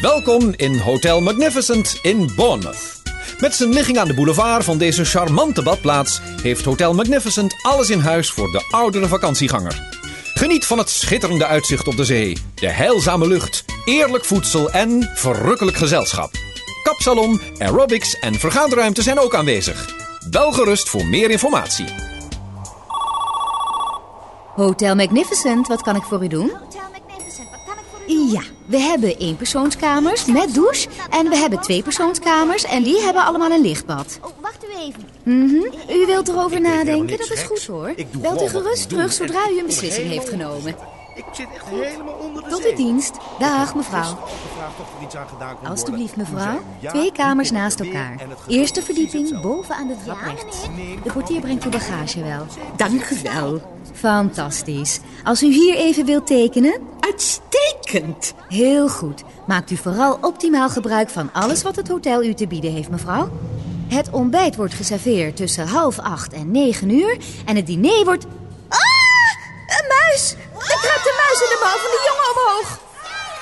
Welkom in Hotel Magnificent in Bournemouth. Met zijn ligging aan de boulevard van deze charmante badplaats heeft Hotel Magnificent alles in huis voor de oudere vakantieganger. Geniet van het schitterende uitzicht op de zee, de heilzame lucht, eerlijk voedsel en verrukkelijk gezelschap. Kapsalon, aerobics en vergaderruimte zijn ook aanwezig. Wel gerust voor meer informatie. Hotel Magnificent, wat kan ik voor u doen? Ja, we hebben éénpersoonskamers met douche. En we hebben tweepersoonskamers en die hebben allemaal een lichtbad. Oh, wacht u even. Mhm. U wilt erover nadenken? Dat is goed hoor. Belt u gerust terug zodra u een beslissing heeft genomen. Ik zit echt helemaal onder de Tot zee. uw dienst. Dag mevrouw. Afgevraagd of er iets aan gedaan kon Alsjeblieft mevrouw. Twee kamers naast elkaar. Eerste verdieping boven aan de trap rechts. De portier brengt uw bagage wel. Dank u wel. Fantastisch. Als u hier even wilt tekenen? Uitstekend. Heel goed. Maakt u vooral optimaal gebruik van alles wat het hotel u te bieden heeft, mevrouw. Het ontbijt wordt geserveerd tussen half acht en negen uur. En het diner wordt... Ah! Een muis! Er kruipt een muis in de mouw van de jongen omhoog.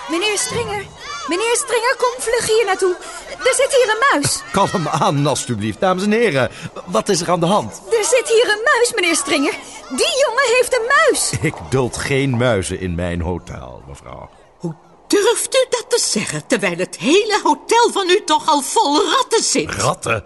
Meneer Stringer, meneer Stringer, kom vlug hier naartoe. Er zit hier een muis. Kalm aan, alstublieft, dames en heren. Wat is er aan de hand? Er zit hier een muis, meneer Stringer. Die jongen heeft een muis. Ik duld geen muizen in mijn hotel, mevrouw. Hoe durft u dat te zeggen, terwijl het hele hotel van u toch al vol ratten zit? Ratten?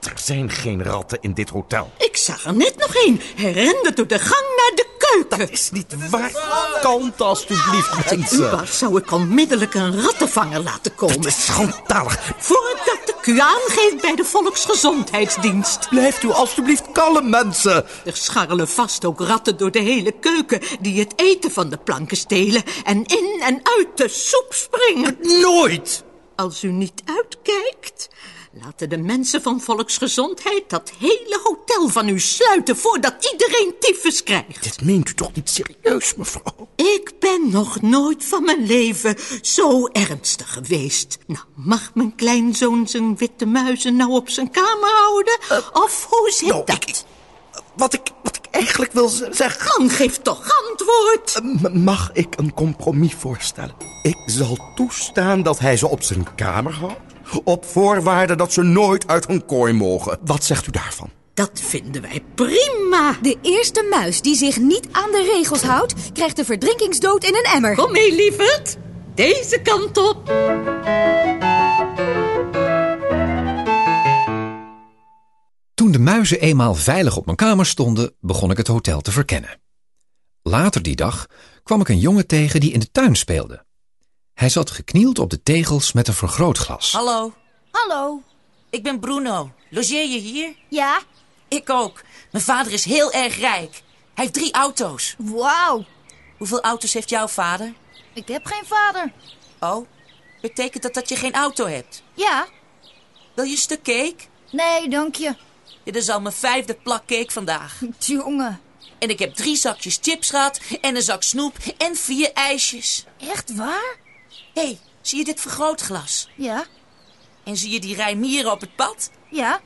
Er zijn geen ratten in dit hotel. Ik zag er net nog een. Hij rende door de gang naar de keuken. Is niet waar. Kalmte, alstublieft, Als ik u mensen. was, zou ik onmiddellijk een rattenvanger laten komen. Het is schandalig. Voordat ik u aangeef bij de Volksgezondheidsdienst. Blijft u alstublieft kalm, mensen. Er scharrelen vast ook ratten door de hele keuken... die het eten van de planken stelen... en in en uit de soep springen. Nooit. Als u niet uitkijkt, laten de mensen van Volksgezondheid dat hele hotel van u sluiten voordat iedereen tyfus krijgt. Dit meent u toch niet serieus, mevrouw? Ik ben nog nooit van mijn leven zo ernstig geweest. Nou, mag mijn kleinzoon zijn witte muizen nou op zijn kamer houden? of hoe zit nou, dat? ik- Wat ik, wat ik eigenlijk wil zeggen... Man, geef toch antwoord. M- Mag ik een compromis voorstellen? Ik zal toestaan dat hij ze op zijn kamer houdt... op voorwaarde dat ze nooit uit hun kooi mogen. Wat zegt u daarvan? Dat vinden wij prima. De eerste muis die zich niet aan de regels houdt... krijgt de verdrinkingsdood in een emmer. Kom mee, lieverd. Deze kant op. Toen de muizen eenmaal veilig op mijn kamer stonden, begon ik het hotel te verkennen. Later die dag kwam ik een jongen tegen die in de tuin speelde. Hij zat geknield op de tegels met een vergrootglas. Hallo, Hallo. ik ben Bruno. Logeer je hier? Ja? Ik ook. Mijn vader is heel erg rijk. Hij heeft drie auto's. Wauw. Hoeveel auto's heeft jouw vader? Ik heb geen vader. Oh, betekent dat dat je geen auto hebt? Ja? Wil je een stuk cake? Nee, dank je. Dit is al mijn vijfde plak cake vandaag. Jongen. En ik heb drie zakjes chips gehad en een zak snoep en vier ijsjes. Echt waar? Hé, hey, zie je dit vergrootglas? Ja? En zie je die rij mieren op het pad? Ja?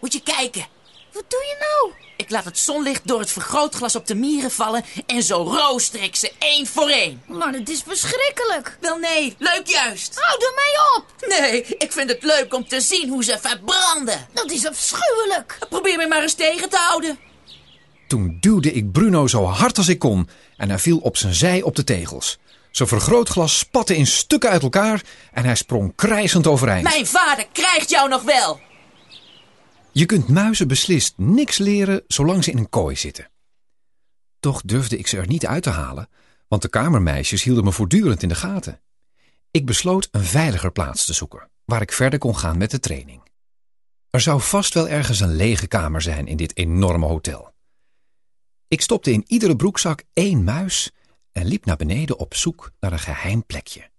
Moet je kijken. Wat doe je nou? Ik laat het zonlicht door het vergrootglas op de mieren vallen en zo rooster ik ze één voor één. Maar het is verschrikkelijk. Wel nee, leuk juist. Hou er mee op. Nee, ik vind het leuk om te zien hoe ze verbranden. Dat is afschuwelijk. Probeer me maar eens tegen te houden. Toen duwde ik Bruno zo hard als ik kon en hij viel op zijn zij op de tegels. Zijn vergrootglas spatte in stukken uit elkaar en hij sprong krijsend overeind. Mijn vader krijgt jou nog wel. Je kunt muizen beslist niks leren zolang ze in een kooi zitten. Toch durfde ik ze er niet uit te halen, want de kamermeisjes hielden me voortdurend in de gaten. Ik besloot een veiliger plaats te zoeken, waar ik verder kon gaan met de training. Er zou vast wel ergens een lege kamer zijn in dit enorme hotel. Ik stopte in iedere broekzak één muis en liep naar beneden op zoek naar een geheim plekje.